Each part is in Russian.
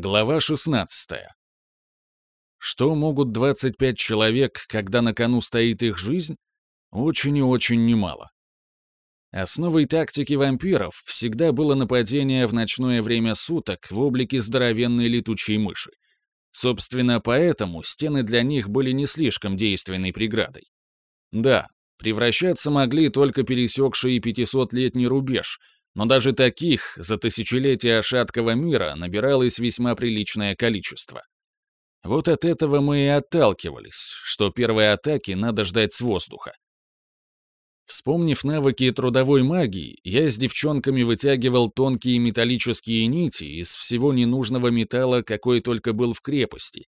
Глава 16. Что могут 25 человек, когда на кону стоит их жизнь? Очень и очень немало. Основой тактики вампиров всегда было нападение в ночное время суток в облике здоровенной летучей мыши. Собственно, поэтому стены для них были не слишком действенной преградой. Да, превращаться могли только пересекшие 500-летний рубеж — но даже таких за тысячелетия шаткого мира набиралось весьма приличное количество. Вот от этого мы и отталкивались, что первые атаки надо ждать с воздуха. Вспомнив навыки трудовой магии, я с девчонками вытягивал тонкие металлические нити из всего ненужного металла, какой только был в крепости,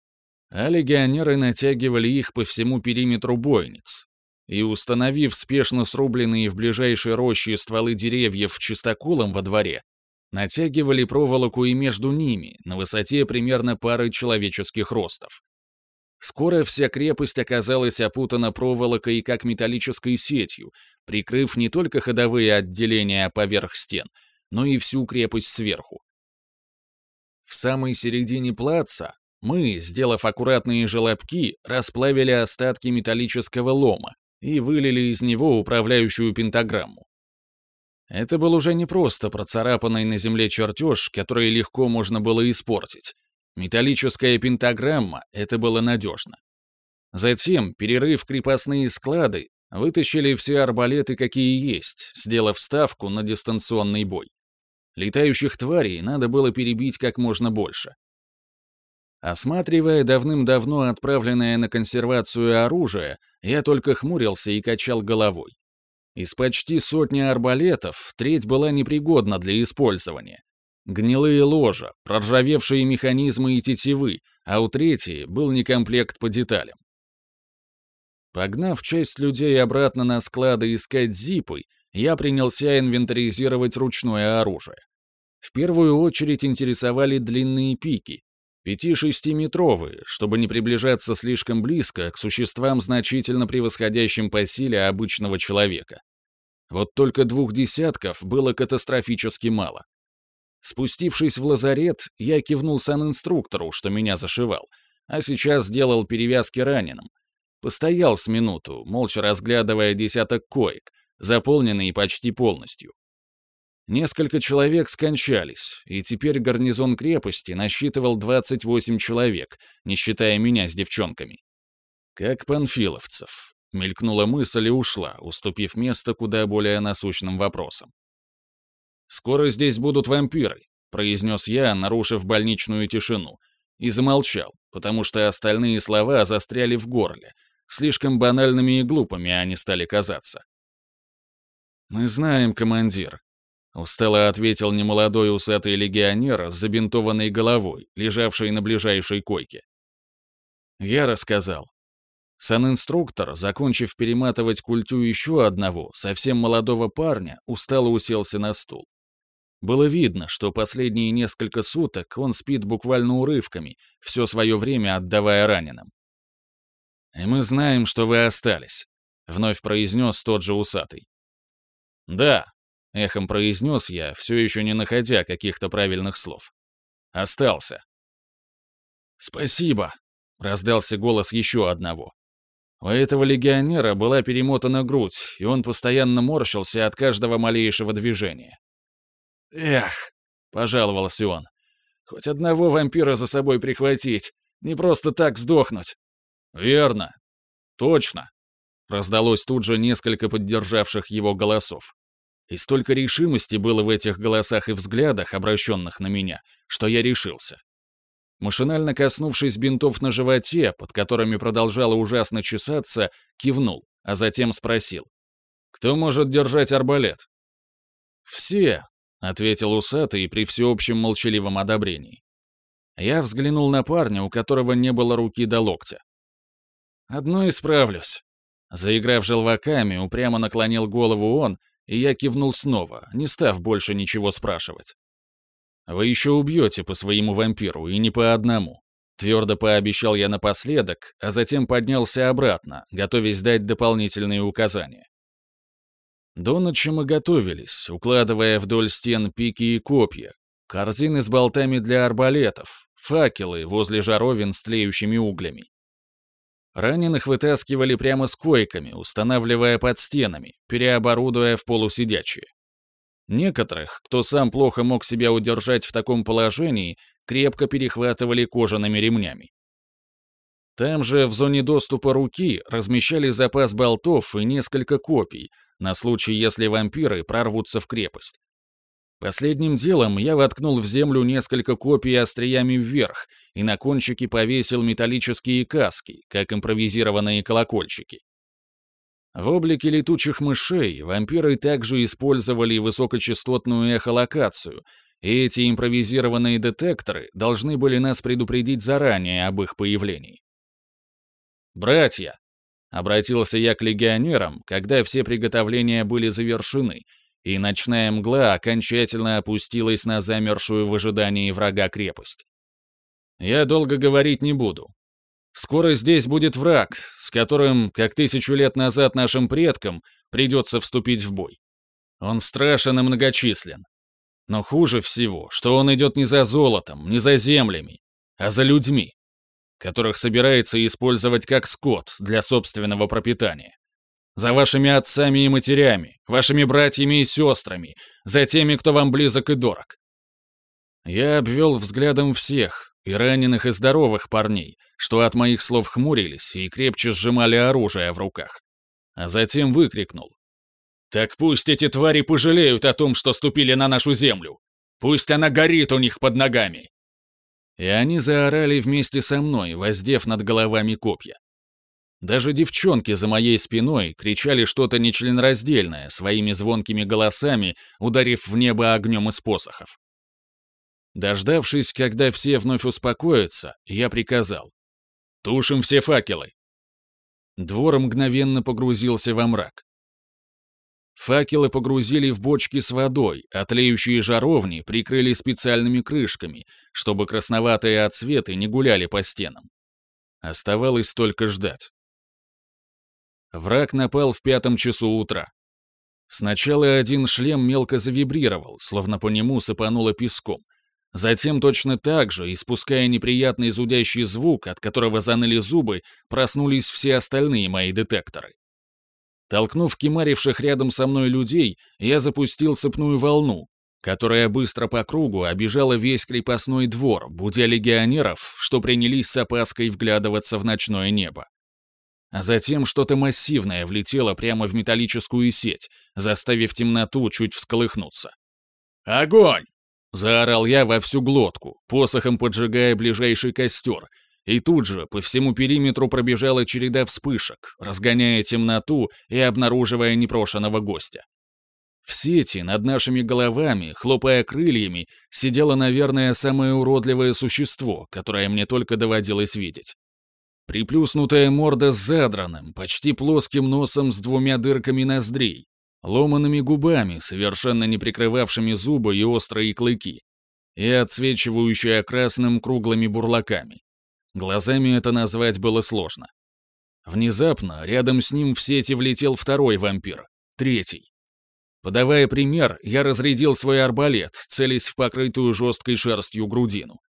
а легионеры натягивали их по всему периметру бойниц, и, установив спешно срубленные в ближайшей роще стволы деревьев чистоколом во дворе, натягивали проволоку и между ними, на высоте примерно пары человеческих ростов. Скоро вся крепость оказалась опутана проволокой как металлической сетью, прикрыв не только ходовые отделения поверх стен, но и всю крепость сверху. В самой середине плаца мы, сделав аккуратные желобки, расплавили остатки металлического лома, и вылили из него управляющую пентаграмму. Это был уже не просто процарапанный на земле чертеж, который легко можно было испортить. Металлическая пентаграмма — это было надежно. Затем, перерыв крепостные склады, вытащили все арбалеты, какие есть, сделав ставку на дистанционный бой. Летающих тварей надо было перебить как можно больше. Осматривая давным-давно отправленное на консервацию оружие, я только хмурился и качал головой. Из почти сотни арбалетов треть была непригодна для использования. Гнилые ложа, проржавевшие механизмы и тетивы, а у третьей был некомплект по деталям. Погнав часть людей обратно на склады искать зипы, я принялся инвентаризировать ручное оружие. В первую очередь интересовали длинные пики, Пяти-шестиметровые, чтобы не приближаться слишком близко к существам, значительно превосходящим по силе обычного человека. Вот только двух десятков было катастрофически мало. Спустившись в лазарет, я кивнул санинструктору, что меня зашивал, а сейчас сделал перевязки раненым. Постоял с минуту, молча разглядывая десяток коек, заполненные почти полностью. Несколько человек скончались, и теперь гарнизон крепости насчитывал 28 человек, не считая меня с девчонками. Как панфиловцев. Мелькнула мысль и ушла, уступив место куда более насущным вопросам. «Скоро здесь будут вампиры», — произнес я, нарушив больничную тишину, и замолчал, потому что остальные слова застряли в горле. Слишком банальными и глупыми они стали казаться. «Мы знаем, командир», Устало ответил немолодой усатый легионер с забинтованной головой, лежавший на ближайшей койке. Я рассказал. Сан-инструктор, закончив перематывать культю еще одного, совсем молодого парня, устало уселся на стул. Было видно, что последние несколько суток он спит буквально урывками, все свое время отдавая раненым. «И мы знаем, что вы остались», — вновь произнес тот же усатый. «Да, — эхом произнес я, все еще не находя каких-то правильных слов. «Остался». «Спасибо», — раздался голос еще одного. У этого легионера была перемотана грудь, и он постоянно морщился от каждого малейшего движения. «Эх», — пожаловался он, — «хоть одного вампира за собой прихватить, не просто так сдохнуть». «Верно. Точно», — раздалось тут же несколько поддержавших его голосов. И столько решимости было в этих голосах и взглядах, обращенных на меня, что я решился. Машинально коснувшись бинтов на животе, под которыми продолжало ужасно чесаться, кивнул, а затем спросил. «Кто может держать арбалет?» «Все», — ответил усатый при всеобщем молчаливом одобрении. Я взглянул на парня, у которого не было руки до локтя. «Одно исправлюсь». Заиграв желваками, упрямо наклонил голову он и я кивнул снова, не став больше ничего спрашивать. «Вы еще убьете по своему вампиру, и не по одному», — твердо пообещал я напоследок, а затем поднялся обратно, готовясь дать дополнительные указания. До ночи мы готовились, укладывая вдоль стен пики и копья, корзины с болтами для арбалетов, факелы возле жаровин с тлеющими углями. Раненых вытаскивали прямо с койками, устанавливая под стенами, переоборудуя в полусидячие. Некоторых, кто сам плохо мог себя удержать в таком положении, крепко перехватывали кожаными ремнями. Там же, в зоне доступа руки, размещали запас болтов и несколько копий, на случай, если вампиры прорвутся в крепость. Последним делом я воткнул в землю несколько копий остриями вверх и на кончике повесил металлические каски, как импровизированные колокольчики. В облике летучих мышей вампиры также использовали высокочастотную эхолокацию, и эти импровизированные детекторы должны были нас предупредить заранее об их появлении. «Братья!» — обратился я к легионерам, когда все приготовления были завершены, и ночная мгла окончательно опустилась на замершую в ожидании врага крепость. «Я долго говорить не буду. Скоро здесь будет враг, с которым, как тысячу лет назад нашим предкам, придется вступить в бой. Он страшен и многочислен. Но хуже всего, что он идет не за золотом, не за землями, а за людьми которых собирается использовать как скот для собственного пропитания. За вашими отцами и матерями, вашими братьями и сестрами, за теми, кто вам близок и дорог. Я обвел взглядом всех, и раненых, и здоровых парней, что от моих слов хмурились и крепче сжимали оружие в руках. А затем выкрикнул. «Так пусть эти твари пожалеют о том, что ступили на нашу землю! Пусть она горит у них под ногами! И они заорали вместе со мной, воздев над головами копья. Даже девчонки за моей спиной кричали что-то нечленораздельное своими звонкими голосами, ударив в небо огнем из посохов. Дождавшись, когда все вновь успокоятся, я приказал. «Тушим все факелы!» Двор мгновенно погрузился во мрак. Факелы погрузили в бочки с водой, а тлеющие жаровни прикрыли специальными крышками, чтобы красноватые отсветы не гуляли по стенам. Оставалось только ждать. Враг напал в пятом часу утра. Сначала один шлем мелко завибрировал, словно по нему сыпануло песком. Затем точно так же, испуская неприятный зудящий звук, от которого заныли зубы, проснулись все остальные мои детекторы. Толкнув кемаривших рядом со мной людей, я запустил сыпную волну, которая быстро по кругу обижала весь крепостной двор, будя легионеров, что принялись с опаской вглядываться в ночное небо. А затем что-то массивное влетело прямо в металлическую сеть, заставив темноту чуть всколыхнуться. «Огонь!» — заорал я во всю глотку, посохом поджигая ближайший костер, и тут же по всему периметру пробежала череда вспышек, разгоняя темноту и обнаруживая непрошенного гостя. В сети над нашими головами, хлопая крыльями, сидело, наверное, самое уродливое существо, которое мне только доводилось видеть. Приплюснутая морда с задранным, почти плоским носом с двумя дырками ноздрей, ломанными губами, совершенно не прикрывавшими зубы и острые клыки, и отсвечивающая красным круглыми бурлаками. Глазами это назвать было сложно. Внезапно рядом с ним в сети влетел второй вампир, третий. Подавая пример, я разрядил свой арбалет, целясь в покрытую жесткой шерстью грудину.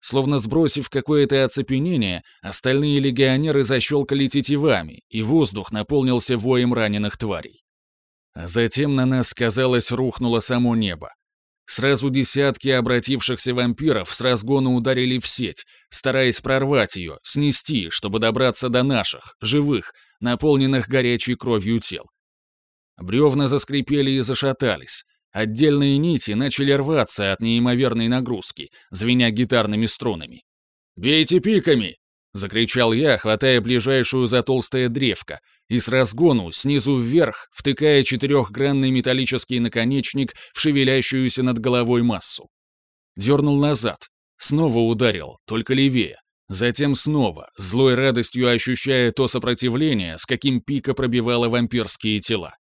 Словно сбросив какое-то оцепенение, остальные легионеры защелкали тетивами, и воздух наполнился воем раненых тварей. А затем на нас, казалось, рухнуло само небо. Сразу десятки обратившихся вампиров с разгона ударили в сеть, стараясь прорвать ее, снести, чтобы добраться до наших, живых, наполненных горячей кровью тел. Бревна заскрипели и зашатались. Отдельные нити начали рваться от неимоверной нагрузки, звеня гитарными струнами. «Бейте пиками!» — закричал я, хватая ближайшую за толстое древко, и с разгону, снизу вверх, втыкая четырехгранный металлический наконечник в шевелящуюся над головой массу. Дернул назад, снова ударил, только левее. Затем снова, злой радостью ощущая то сопротивление, с каким пика пробивала вампирские тела.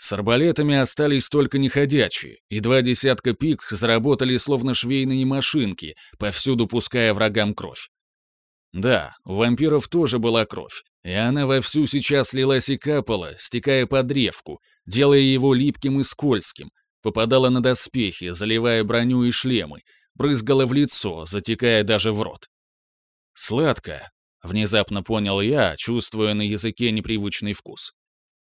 С арбалетами остались только неходячие, и два десятка пик заработали словно швейные машинки, повсюду пуская врагам кровь. Да, у вампиров тоже была кровь, и она вовсю сейчас лилась и капала, стекая по древку, делая его липким и скользким, попадала на доспехи, заливая броню и шлемы, брызгала в лицо, затекая даже в рот. Сладко, внезапно понял я, чувствуя на языке непривычный вкус.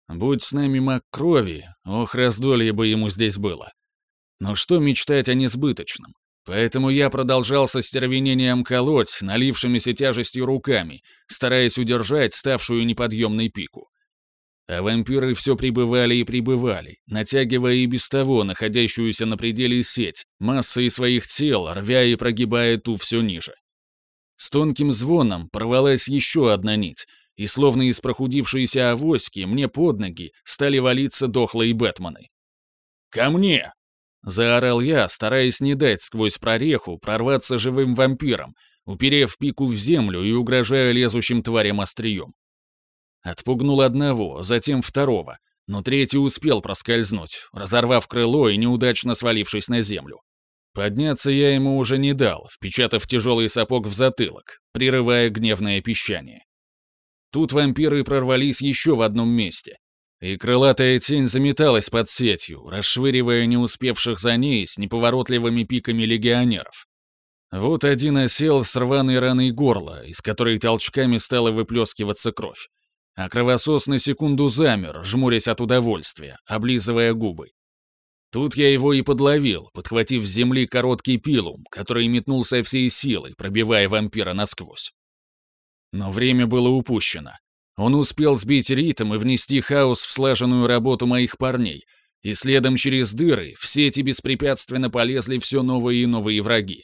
Будь с нами маг крови, ох, раздолье бы ему здесь было. Но что мечтать о несбыточном? Поэтому я продолжал со стервенением колоть, налившимися тяжестью руками, стараясь удержать ставшую неподъемной пику. А вампиры все прибывали и прибывали, натягивая и без того находящуюся на пределе сеть, массой своих тел, рвя и прогибая ту все ниже. С тонким звоном порвалась еще одна нить, и словно из прохудившейся авоськи мне под ноги стали валиться дохлые Бэтмены. «Ко мне!» — заорал я, стараясь не дать сквозь прореху прорваться живым вампиром, уперев пику в землю и угрожая лезущим тварям острием. Отпугнул одного, затем второго, но третий успел проскользнуть, разорвав крыло и неудачно свалившись на землю. Подняться я ему уже не дал, впечатав тяжелый сапог в затылок, прерывая гневное пищание. Тут вампиры прорвались еще в одном месте, и крылатая тень заметалась под сетью, расшвыривая не успевших за ней с неповоротливыми пиками легионеров. Вот один осел с рваной раной горла, из которой толчками стала выплескиваться кровь. А кровосос на секунду замер, жмурясь от удовольствия, облизывая губы. Тут я его и подловил, подхватив с земли короткий пилум, который метнулся всей силой, пробивая вампира насквозь. Но время было упущено. Он успел сбить ритм и внести хаос в слаженную работу моих парней, и следом через дыры в сети беспрепятственно полезли все новые и новые враги.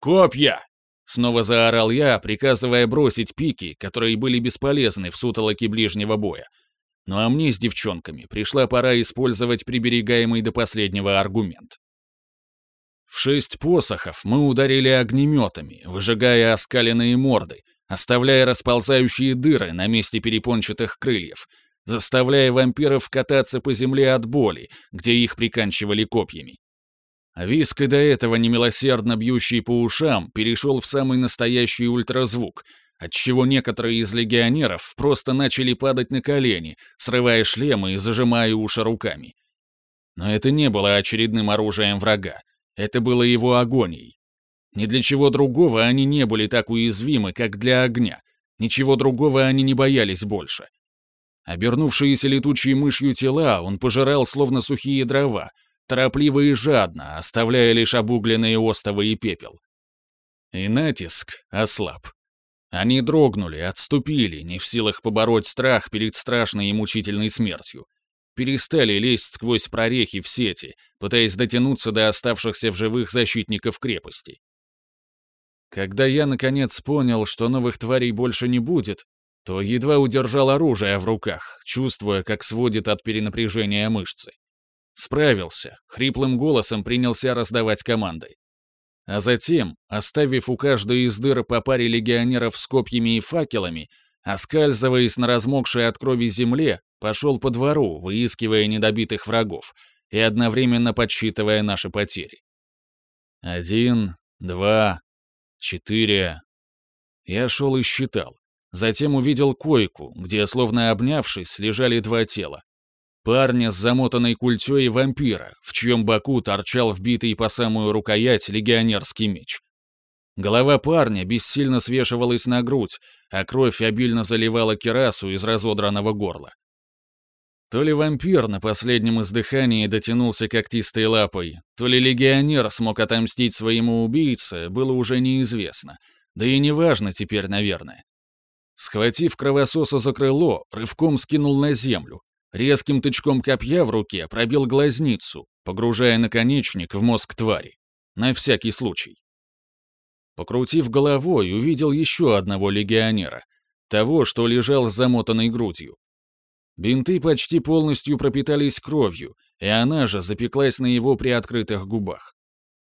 «Копья!» — снова заорал я, приказывая бросить пики, которые были бесполезны в сутолоке ближнего боя. Ну а мне с девчонками пришла пора использовать приберегаемый до последнего аргумент. В шесть посохов мы ударили огнеметами, выжигая оскаленные морды, оставляя расползающие дыры на месте перепончатых крыльев, заставляя вампиров кататься по земле от боли, где их приканчивали копьями. Виск и до этого немилосердно бьющий по ушам перешел в самый настоящий ультразвук, отчего некоторые из легионеров просто начали падать на колени, срывая шлемы и зажимая уши руками. Но это не было очередным оружием врага. Это было его агонией. Ни для чего другого они не были так уязвимы, как для огня. Ничего другого они не боялись больше. Обернувшиеся летучей мышью тела он пожирал словно сухие дрова, торопливо и жадно, оставляя лишь обугленные остовы и пепел. И натиск ослаб. Они дрогнули, отступили, не в силах побороть страх перед страшной и мучительной смертью. Перестали лезть сквозь прорехи в сети, пытаясь дотянуться до оставшихся в живых защитников крепости. Когда я, наконец, понял, что новых тварей больше не будет, то едва удержал оружие в руках, чувствуя, как сводит от перенапряжения мышцы. Справился, хриплым голосом принялся раздавать команды. А затем, оставив у каждой из дыр по паре легионеров с копьями и факелами, оскальзываясь на размокшей от крови земле, пошел по двору, выискивая недобитых врагов и одновременно подсчитывая наши потери. Один, два, четыре. Я шел и считал. Затем увидел койку, где, словно обнявшись, лежали два тела. Парня с замотанной культей вампира, в чьем боку торчал вбитый по самую рукоять легионерский меч. Голова парня бессильно свешивалась на грудь, а кровь обильно заливала керасу из разодранного горла. То ли вампир на последнем издыхании дотянулся когтистой лапой, то ли легионер смог отомстить своему убийце, было уже неизвестно. Да и неважно теперь, наверное. Схватив кровососа за крыло, рывком скинул на землю. Резким тычком копья в руке пробил глазницу, погружая наконечник в мозг твари. На всякий случай. Покрутив головой, увидел еще одного легионера. Того, что лежал с замотанной грудью. Бинты почти полностью пропитались кровью, и она же запеклась на его приоткрытых губах.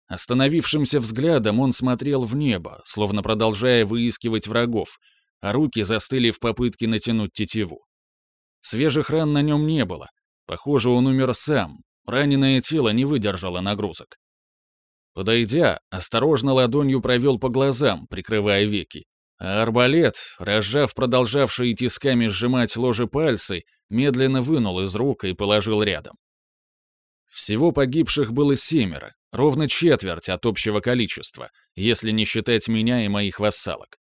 Остановившимся взглядом он смотрел в небо, словно продолжая выискивать врагов, а руки застыли в попытке натянуть тетиву. Свежих ран на нем не было. Похоже, он умер сам. Раненое тело не выдержало нагрузок. Подойдя, осторожно ладонью провел по глазам, прикрывая веки, а арбалет, разжав продолжавшие тисками сжимать ложе пальцы, медленно вынул из рук и положил рядом. Всего погибших было семеро, ровно четверть от общего количества, если не считать меня и моих вассалок.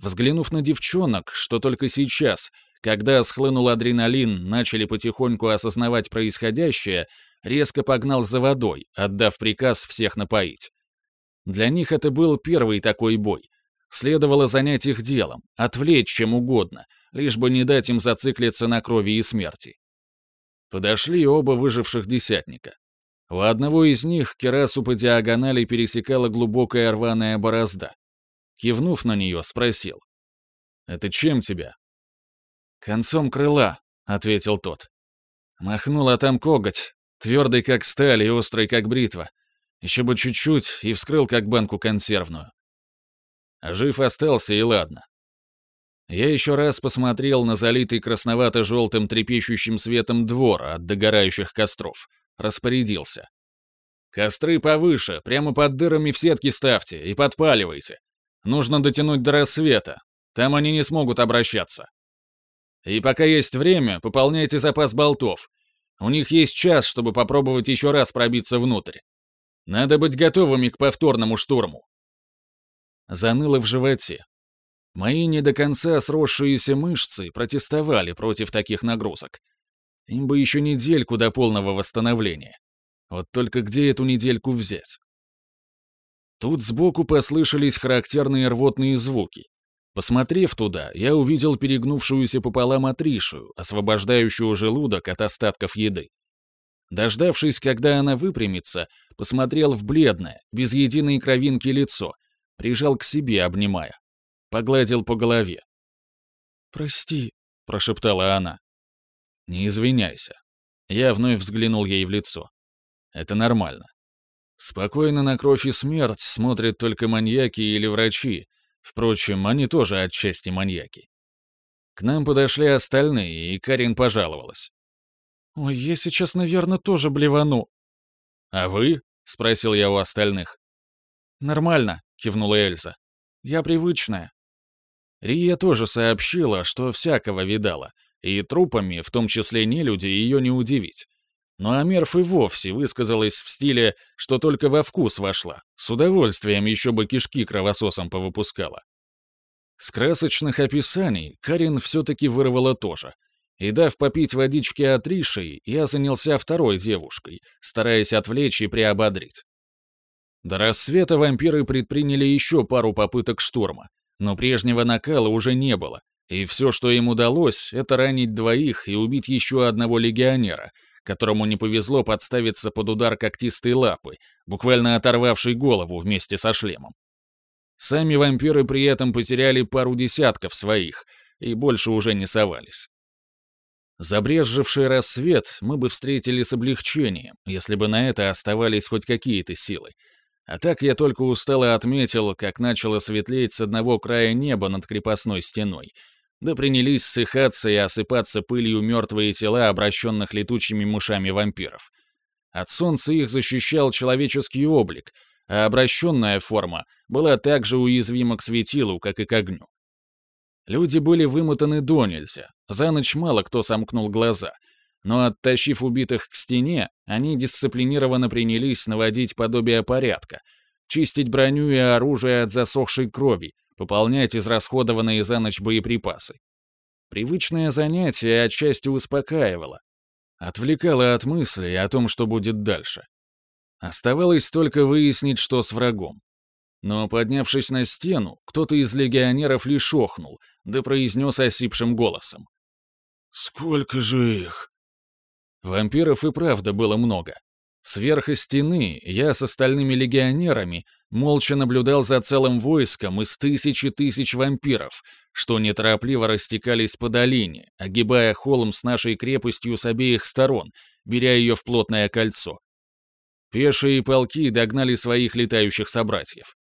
Взглянув на девчонок, что только сейчас, когда схлынул адреналин, начали потихоньку осознавать происходящее, резко погнал за водой, отдав приказ всех напоить. Для них это был первый такой бой. Следовало занять их делом, отвлечь чем угодно, лишь бы не дать им зациклиться на крови и смерти. Подошли оба выживших десятника. У одного из них керасу по диагонали пересекала глубокая рваная борозда. Кивнув на нее, спросил. «Это чем тебя?» «Концом крыла», — ответил тот. Махнул, а там коготь, твердый как сталь и острый как бритва. Еще бы чуть-чуть и вскрыл как банку консервную. Жив остался, и ладно. Я еще раз посмотрел на залитый красновато-желтым трепещущим светом двор от догорающих костров. Распорядился. «Костры повыше, прямо под дырами в сетке ставьте и подпаливайте. Нужно дотянуть до рассвета. Там они не смогут обращаться. И пока есть время, пополняйте запас болтов. У них есть час, чтобы попробовать еще раз пробиться внутрь. Надо быть готовыми к повторному штурму. Заныло в животе. Мои не до конца сросшиеся мышцы протестовали против таких нагрузок. Им бы еще недельку до полного восстановления. Вот только где эту недельку взять? Тут сбоку послышались характерные рвотные звуки. Посмотрев туда, я увидел перегнувшуюся пополам Атришу, освобождающую желудок от остатков еды. Дождавшись, когда она выпрямится, посмотрел в бледное, без единой кровинки лицо, прижал к себе, обнимая. Погладил по голове. «Прости», — прошептала она. «Не извиняйся». Я вновь взглянул ей в лицо. «Это нормально. Спокойно на кровь и смерть смотрят только маньяки или врачи. Впрочем, они тоже отчасти маньяки. К нам подошли остальные, и Карин пожаловалась. «Ой, я сейчас, наверное, тоже блевану». «А вы?» — спросил я у остальных. «Нормально», — кивнула Эльза. «Я привычная». Рия тоже сообщила, что всякого видала, и трупами, в том числе не люди, ее не удивить. Но Амерф и вовсе высказалась в стиле, что только во вкус вошла, с удовольствием еще бы кишки кровососом повыпускала. С красочных описаний Карин все-таки вырвала тоже, и дав попить водички от Риши, я занялся второй девушкой, стараясь отвлечь и приободрить. До рассвета вампиры предприняли еще пару попыток штурма, но прежнего накала уже не было, и все, что им удалось, это ранить двоих и убить еще одного легионера, которому не повезло подставиться под удар когтистой лапы, буквально оторвавшей голову вместе со шлемом. Сами вампиры при этом потеряли пару десятков своих и больше уже не совались. Забрезживший рассвет мы бы встретили с облегчением, если бы на это оставались хоть какие-то силы. А так я только устало отметил, как начало светлеть с одного края неба над крепостной стеной, да принялись ссыхаться и осыпаться пылью мертвые тела обращенных летучими мышами вампиров. От солнца их защищал человеческий облик, а обращенная форма была также уязвима к светилу, как и к огню. Люди были вымотаны до нельзя, за ночь мало кто сомкнул глаза, но оттащив убитых к стене, они дисциплинированно принялись наводить подобие порядка, чистить броню и оружие от засохшей крови, пополнять израсходованные за ночь боеприпасы. Привычное занятие отчасти успокаивало, отвлекало от мыслей о том, что будет дальше. Оставалось только выяснить, что с врагом. Но, поднявшись на стену, кто-то из легионеров лишь охнул, да произнес осипшим голосом. «Сколько же их?» Вампиров и правда было много. Сверху стены я с остальными легионерами молча наблюдал за целым войском из тысячи тысяч вампиров, что неторопливо растекались по долине, огибая холм с нашей крепостью с обеих сторон, беря ее в плотное кольцо. Пешие полки догнали своих летающих собратьев.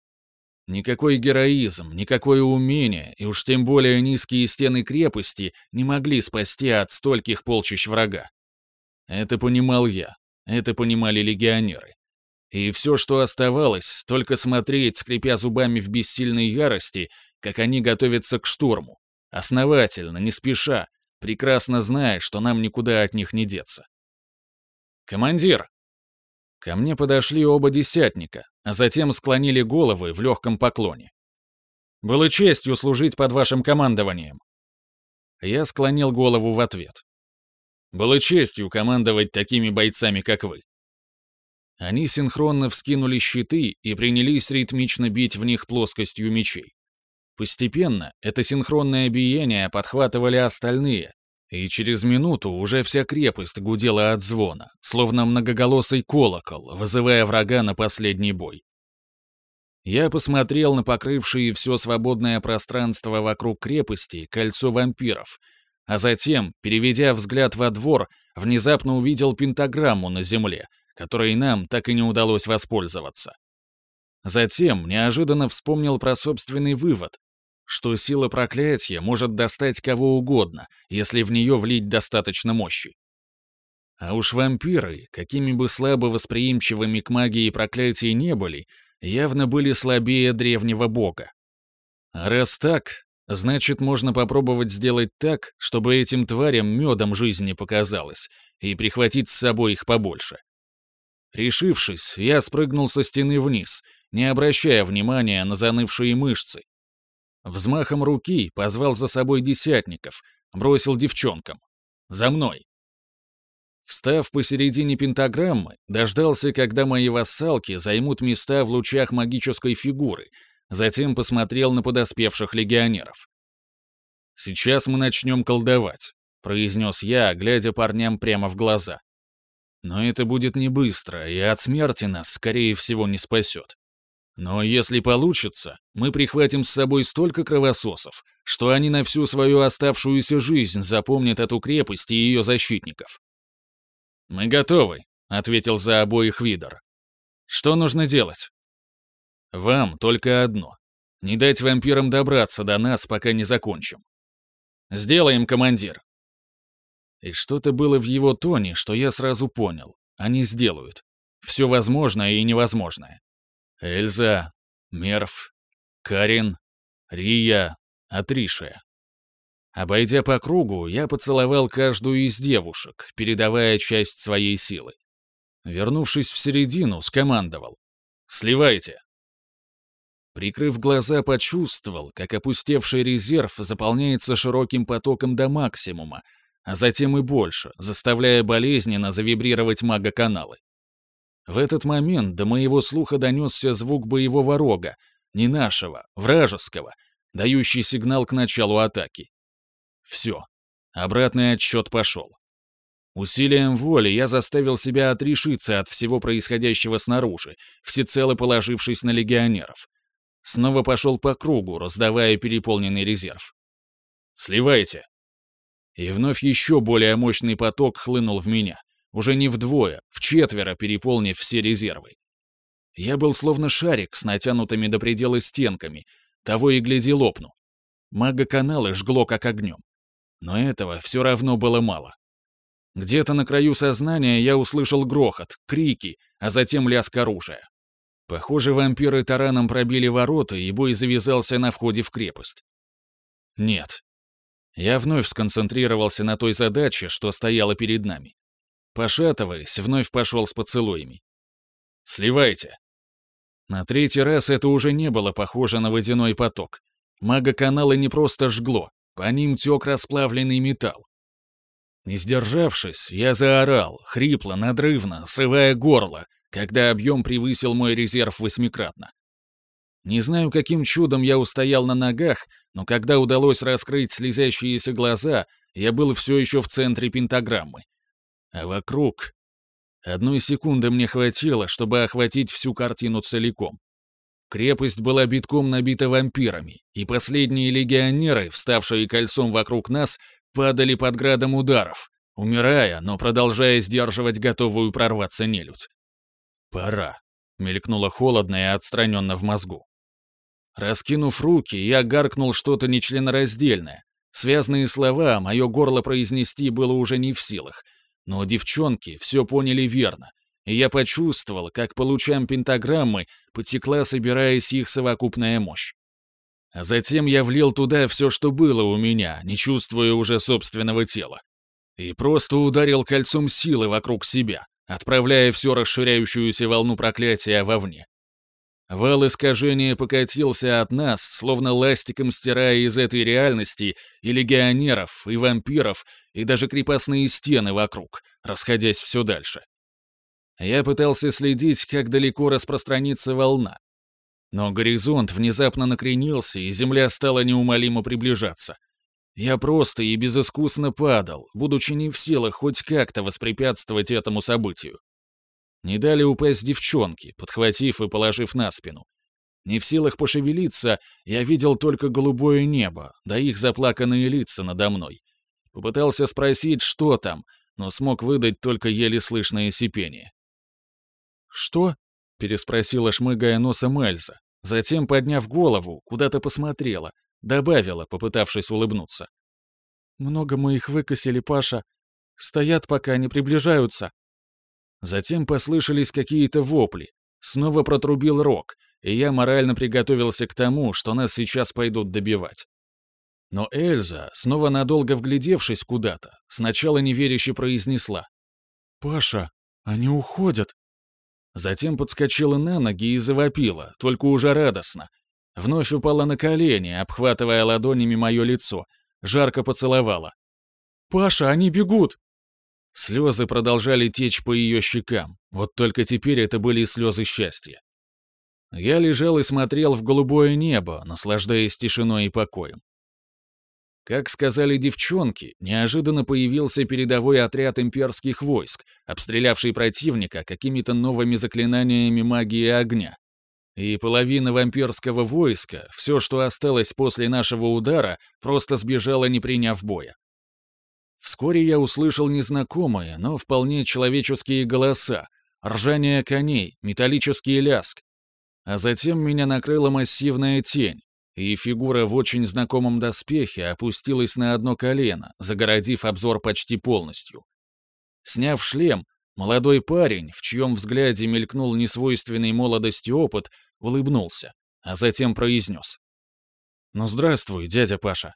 Никакой героизм, никакое умение, и уж тем более низкие стены крепости не могли спасти от стольких полчищ врага. Это понимал я, это понимали легионеры. И все, что оставалось, только смотреть, скрипя зубами в бессильной ярости, как они готовятся к штурму. Основательно, не спеша, прекрасно зная, что нам никуда от них не деться. «Командир!» Ко мне подошли оба десятника, а затем склонили головы в легком поклоне. «Было честью служить под вашим командованием». Я склонил голову в ответ. «Было честью командовать такими бойцами, как вы». Они синхронно вскинули щиты и принялись ритмично бить в них плоскостью мечей. Постепенно это синхронное биение подхватывали остальные, и через минуту уже вся крепость гудела от звона, словно многоголосый колокол, вызывая врага на последний бой. Я посмотрел на покрывшие все свободное пространство вокруг крепости кольцо вампиров, а затем, переведя взгляд во двор, внезапно увидел пентаграмму на земле, которой нам так и не удалось воспользоваться. Затем неожиданно вспомнил про собственный вывод, что сила проклятия может достать кого угодно, если в нее влить достаточно мощи. А уж вампиры, какими бы слабо восприимчивыми к магии проклятий не были, явно были слабее древнего бога. А раз так, значит, можно попробовать сделать так, чтобы этим тварям медом жизни показалось, и прихватить с собой их побольше. Решившись, я спрыгнул со стены вниз, не обращая внимания на занывшие мышцы, Взмахом руки позвал за собой десятников, бросил девчонкам. «За мной!» Встав посередине пентаграммы, дождался, когда мои вассалки займут места в лучах магической фигуры, затем посмотрел на подоспевших легионеров. «Сейчас мы начнем колдовать», — произнес я, глядя парням прямо в глаза. «Но это будет не быстро, и от смерти нас, скорее всего, не спасет. Но если получится, мы прихватим с собой столько кровососов, что они на всю свою оставшуюся жизнь запомнят эту крепость и ее защитников. «Мы готовы», — ответил за обоих Видор. «Что нужно делать?» «Вам только одно. Не дать вампирам добраться до нас, пока не закончим. Сделаем, командир». И что-то было в его тоне, что я сразу понял. Они сделают. Все возможное и невозможное. Эльза, Мерв, Карин, Рия, Атриша. Обойдя по кругу, я поцеловал каждую из девушек, передавая часть своей силы. Вернувшись в середину, скомандовал. «Сливайте!» Прикрыв глаза, почувствовал, как опустевший резерв заполняется широким потоком до максимума, а затем и больше, заставляя болезненно завибрировать мага-каналы. В этот момент до моего слуха донесся звук боевого рога, не нашего, вражеского, дающий сигнал к началу атаки. Все. Обратный отсчет пошел. Усилием воли я заставил себя отрешиться от всего происходящего снаружи, всецело положившись на легионеров. Снова пошел по кругу, раздавая переполненный резерв. «Сливайте!» И вновь еще более мощный поток хлынул в меня уже не вдвое, в четверо переполнив все резервы. Я был словно шарик с натянутыми до предела стенками, того и гляди лопну. Мага-каналы жгло как огнем. Но этого все равно было мало. Где-то на краю сознания я услышал грохот, крики, а затем лязг оружия. Похоже, вампиры тараном пробили ворота, и бой завязался на входе в крепость. Нет. Я вновь сконцентрировался на той задаче, что стояла перед нами. Пошатываясь, вновь пошел с поцелуями. «Сливайте!» На третий раз это уже не было похоже на водяной поток. Мага-каналы не просто жгло, по ним тек расплавленный металл. Не сдержавшись, я заорал, хрипло, надрывно, срывая горло, когда объем превысил мой резерв восьмикратно. Не знаю, каким чудом я устоял на ногах, но когда удалось раскрыть слезящиеся глаза, я был все еще в центре пентаграммы. А вокруг... Одной секунды мне хватило, чтобы охватить всю картину целиком. Крепость была битком набита вампирами, и последние легионеры, вставшие кольцом вокруг нас, падали под градом ударов, умирая, но продолжая сдерживать готовую прорваться нелюдь. «Пора», — мелькнуло холодно и отстраненно в мозгу. Раскинув руки, я гаркнул что-то нечленораздельное. Связные слова мое горло произнести было уже не в силах — но девчонки все поняли верно, и я почувствовал, как по лучам пентаграммы потекла, собираясь их совокупная мощь. А затем я влил туда все, что было у меня, не чувствуя уже собственного тела. И просто ударил кольцом силы вокруг себя, отправляя всю расширяющуюся волну проклятия вовне. Вал искажения покатился от нас, словно ластиком стирая из этой реальности и легионеров, и вампиров, и даже крепостные стены вокруг, расходясь все дальше. Я пытался следить, как далеко распространится волна. Но горизонт внезапно накренился, и земля стала неумолимо приближаться. Я просто и безыскусно падал, будучи не в силах хоть как-то воспрепятствовать этому событию. Не дали упасть девчонки, подхватив и положив на спину. Не в силах пошевелиться, я видел только голубое небо, да их заплаканные лица надо мной. Попытался спросить, что там, но смог выдать только еле слышное сипение. «Что?» — переспросила, шмыгая носом Эльза. Затем, подняв голову, куда-то посмотрела, добавила, попытавшись улыбнуться. «Много мы их выкосили, Паша. Стоят пока, не приближаются». Затем послышались какие-то вопли. Снова протрубил рог, и я морально приготовился к тому, что нас сейчас пойдут добивать. Но Эльза, снова надолго вглядевшись куда-то, сначала неверяще произнесла. «Паша, они уходят!» Затем подскочила на ноги и завопила, только уже радостно. Вновь упала на колени, обхватывая ладонями мое лицо, жарко поцеловала. «Паша, они бегут!» Слезы продолжали течь по ее щекам, вот только теперь это были слезы счастья. Я лежал и смотрел в голубое небо, наслаждаясь тишиной и покоем. Как сказали девчонки, неожиданно появился передовой отряд имперских войск, обстрелявший противника какими-то новыми заклинаниями магии огня. И половина вампирского войска, все, что осталось после нашего удара, просто сбежала, не приняв боя. Вскоре я услышал незнакомые, но вполне человеческие голоса, ржание коней, металлический ляск. А затем меня накрыла массивная тень, и фигура в очень знакомом доспехе опустилась на одно колено, загородив обзор почти полностью. Сняв шлем, молодой парень, в чьем взгляде мелькнул несвойственный молодости опыт, улыбнулся, а затем произнес. «Ну здравствуй, дядя Паша».